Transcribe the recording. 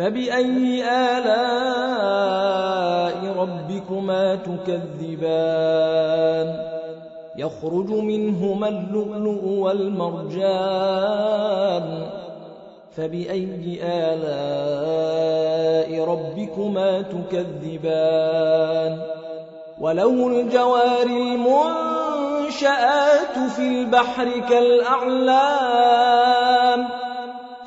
فبأي آلاء ربكما تكذبان؟ يخرج منهما اللؤلؤ والمرجان. فبأي آلاء ربكما تكذبان؟ وله الجوار المنشآت في البحر كالأعلام.